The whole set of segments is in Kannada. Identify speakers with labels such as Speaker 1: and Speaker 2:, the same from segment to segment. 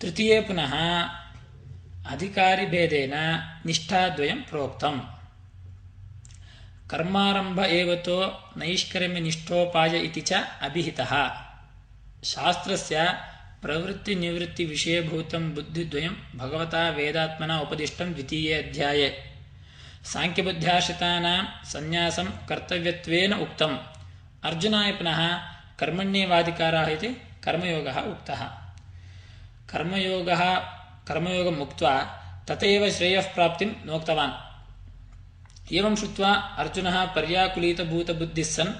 Speaker 1: ತೃತೀಯ ಪುನಃ ಅಧಿಕಾರಿಭೇದೇನ ನಿಷ್ಠಾದ್ವಯಂ ಪ್ರೋಕ್ತಂ ಕರ್ಮಾರಂಭ ಏವತೋ ನೈಷ್ಕರ್ಮ್ಯ ನಿಷ್ಠೋಪಾಯ ಇತಿ ಚ ಅಭಿಹಿತಃ ಶಾಸ್ತ್ರಸ್ಯ ಪ್ರವೃತ್ತಿ ನಿವೃತ್ತಿ ವಿಷಯಭೂತಂ ಬುದ್ಧಿದ್ವಯಂ ಭಗವತಾ ವೇದಾತ್ಮನ ಉಪದಿಷ್ಟಂ ದ್ವಿತೀಯ ಅಧ್ಯಾಯೇ ಸಾಂಖ್ಯಬುದ್ಧ್ಯಾಶ್ರಿತಾನಾಂ ಸನ್ಯಾಸಂ ಕರ್ತವ್ಯತ್ವೇನ ಉಕ್ತಂ ಅರ್ಜುನಾಯ ಪುನಃ ಕರ್ಮಣ್ಯೇವಾಧಿಕಾರः इति ಕರ್ಮಯೋಗಃ ಉಕ್ತಃ ಕರ್ಮಯೋಗ ಕರ್ಮಯೋಗ ಮುಕ್ತ ತಥೈವ ಶ್ರೇಯಃಪ್ರಾಪ್ತಿಂ ನೋಕ್ತವಾನ್ ಏವಂ ಶುತ್ವ ಅರ್ಜುನ ಪರ್ಯಾಕುಲಿತಭೂತಬುದ್ಧಿಸ್ಸನ್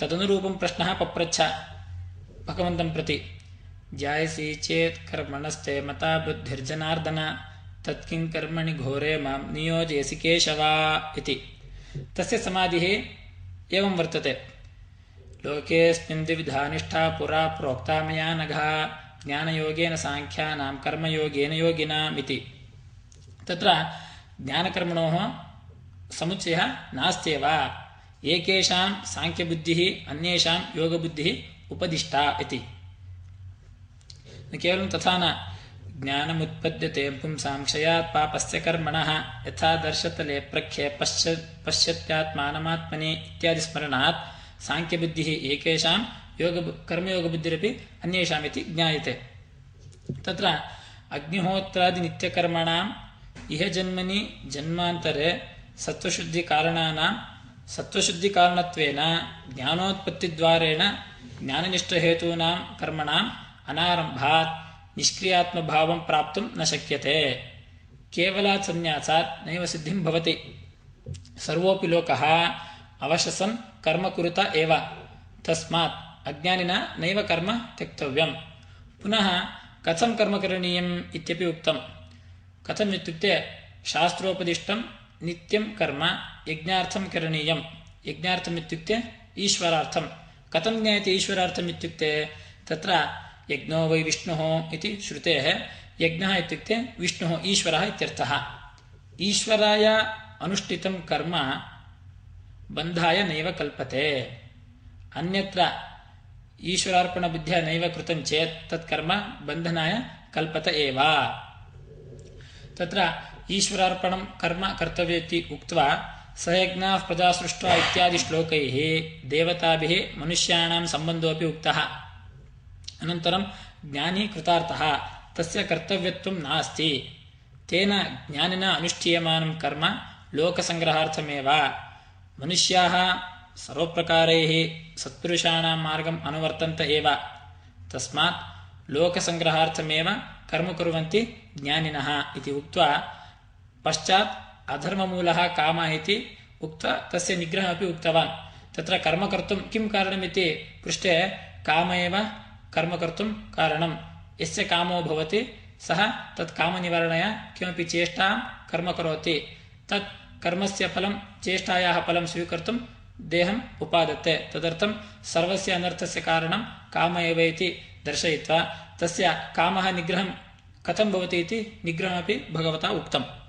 Speaker 1: ತದನುರೂಪಂ ಪ್ರಶ್ನ ಪಪ್ರಚ್ಛ ಭಗವಂತಂ ಪ್ರತಿ ಜಾಯಸಿ ಚೇತ್ ಕರ್ಮಣಸ್ತೆ ಮತಾ ಬುದ್ಧಿರ್ಜನಾರ್ದನ ತತ್ಕಿಂ ಕರ್ಮಣಿ ಘೋರೆ ಮಾಂ ನಿಯೋಜಯಸಿ ಕೇಶವ ಇತಿ ತಸ್ಯ ಸಮಾಧಿ ಏವಂ ವರ್ತತೆ ಲೋಕೇಸ್ಮಿನ್ ದ್ವಿಧಾ ನಿಷ್ಠಾ ಪುರಾ ಪ್ರೋಕ್ತಾ ಮಯಾ ನಘಾ ಜ್ಞಾನಯೋಗೇನ ಸಾಂಖ್ಯಾನಾಂ, ಕರ್ಮಯೋಗೇನ ಯೋಗಿನ ಮಿತಿ ತತ್ರ ಜ್ಞಾನಕರ್ಮಣೋ ಸಮುಚ್ಚಯ ನಾಸ್ತೇವ ಏಕೇಶಾಂ ಸಾಂಖ್ಯಬುದ್ಧಿ ಅನ್ಯೇಷಾಂ ಯೋಗಬುದ್ಧಿ ಉಪದಿಷ್ಟ ಇತಿ. ಕೇವಲ ತಥಾನ ನ ಜ್ಞಾನಮುತ್ಪದ್ಯತೆ ಪುಂಸಾಂ ಕ್ಷಯಾತ್ ಪಾಪಸ್ಯ ಕರ್ಮಣ ಯಥಾ ದರ್ಶತಲೆ ಪ್ರಖ್ಯೆ ಪಶ್ಯ ಪಶ್ಯತ್ಯಾತ್ಮಾನಮಾತ್ಮನೆ ಇತ್ಯಾದಿ ಸ್ಮರಣಾತ್ ಸಾಂಖ್ಯಬುದ್ಧಿ ಏಕೇಶಾಂ योग कर्मयोगबुद्धिरपि अन्येषाम् इति ज्ञायते तत्र अग्निहोत्रादिनित्यकर्मणाम् इह जन्मनि जन्मान्तरे सत्त्वशुद्धिकारणानां सत्त्वशुद्धिकारणत्वेन ज्ञानोत्पत्तिद्वारेण ज्ञाननिष्ठहेतूनां कर्मणाम् अनारम्भात् निष्क्रियात्मभावं प्राप्तुं न शक्यते केवलात् सन्न्यासात् नैव सिद्धिं भवति सर्वोऽपि लोकः अवशसन् कर्म कुरुत एव तस्मात् ಅಜ್ಞಾನಿನ ನೈವ ಕರ್ಮ ತ್ಯಕ್ತವ್ಯಂ. ಪುನಃ ಕಥಂ ಕರ್ಮ ಕರಣೀಯಂ ಇತ್ಯಪಿ ಉಕ್ತಂ. ಕಥಂ ಇತ್ಯುಕ್ತೆ ಶಾಸ್ತ್ರೋಪದಿಷ್ಟಂ ನಿತ್ಯಂ ಕರ್ಮ ಯಜ್ಞಾರ್ಥಂ ಕರಣೀಯಂ. ಯಜ್ಞಾರ್ಥಂ ಇತ್ಯುಕ್ತೆ ಈಶ್ವರಾರ್ಥಂ. ಕಥಂ ಜ್ಞಾಯತೆ ಈಶ್ವರಾರ್ಥಂ ಇತ್ಯುಕ್ತೆ ತತ್ರ ಯಜ್ಞೋ ವೈ ವಿಷ್ಣುಃ ಇತಿ ಶ್ರುತೇಃ ಯಜ್ಞ ಇತ್ಯುಕ್ತೆ ವಿಷ್ಣುಃ ಈಶ್ವರಃ ಇತ್ಯರ್ಥಃ. ಈಶ್ವರಾಯ ಅನುಷ್ಠಿತಂ ಕರ್ಮ ಬಂಧಾಯ ನೈವ ಕಲ್ಪತೆ. ಅನ್ಯತ್ರ ಈಶ್ವರಾರ್ಪಣ ಬುದ್ಧ ನೈವ ಕೃತಂ ಚೇತ್ ತತ್ಕರ್ಮ ಬಂಧನಾಯ ಕಲ್ಪತ ಏವಾ. ತತ್ರ ಈಶ್ವರಾರ್ಪಣಂ ಕರ್ಮ ಕರ್ತವ್ಯ ಉಕ್ತ್ವಾ ಸಯಜ್ಞಾ ಪ್ರಜಾಸೃಷ್ಟ ಇತ್ಯಾದಿ ಶ್ಲೋಕೈ ದೇವತಾಭಿ ಮನುಷ್ಯಾಣಂ ಸಂಬಂಧೋಪಿ ಉಕ್ತ. ಅನಂತರಂ ಜ್ಞಾನಿ ಕೃತಾರ್ಥ ತಸ್ಯ ಕರ್ತವ್ಯತ್ವ ನಾಸ್ತಿ. ತೇನ ಜ್ಞಾನಿನ ಅನುಷ್ಠೀಯಮಾನಂ ಕರ್ಮ ಲೋಕಸಂಗ್ರಹಾರ್ಥಮೇವ. ಮನುಷ್ಯಾ ಸರ್ವಪ್ರಕಾರೈ ಸತ್ಪುರುಷಾಣ ಮಾರ್ಗಂ ಅನುವರ್ತಂತ ಏವ. ತಸ್ಮಾತ್ ಲೋಕಸಂಗ್ರಹಾರ್ಥಮೇವ ಕರ್ಮ ಕುರುವಂತಿ ಜ್ಞಾನಿನಃ ಇತಿ ಉಕ್ತ್ವಾ ಪಶ್ಚಾತ್ ಅಧರ್ಮಮೂಲಃ ಕಾಮ ಇತಿ ಉಕ್ತ ತಸ್ಯ ನಿಗ್ರಹ ಅಪಿ ಉಕ್ತವಾನ್. ತತ್ರ ಕರ್ಮ ಕರ್ತು ಕಿಂ ಕಾರಣಮಿತಿ ಪೃಷ್ಟೆ ಕಾಮ ಕರ್ಮ ಕರ್ತು ಕಾರಣಂ. ಯಸ್ಯ ಕಾಮೋ ಭವತಿ ಸಹ ತತ್ ಕಾಮ ನಿವಾರಣೆಯ ಕಿಮಪಿ ಚೇಷ್ಟಾ ಕರ್ಮ ಕರೋತಿ. ತತ್ ಕರ್ಮಸ್ಯ ಫಲಂ ಚೇಷ್ಟಾಯಾಹ ಫಲಂ ಸ್ವೀಕರ್ತು ದೇಹಂ ಉಪಾದತ್ತೆ ತದರ್ಥಂ ಸರ್ವಸ್ಯ ಅನರ್ಥಸ್ಯ ಕಾರಣಂ ಕಾಮ ಏವೈತಿ ದರ್ಶಯಿತ್ವಾ. ತಸ್ಯ ಕಾಮಃ ನಿಗ್ರಹಂ ಕಥಂ ಭವತಿ ಇತಿ ನಿಗ್ರಹಮಪಿ ಭಗವತಾ ಉಕ್ತಂ.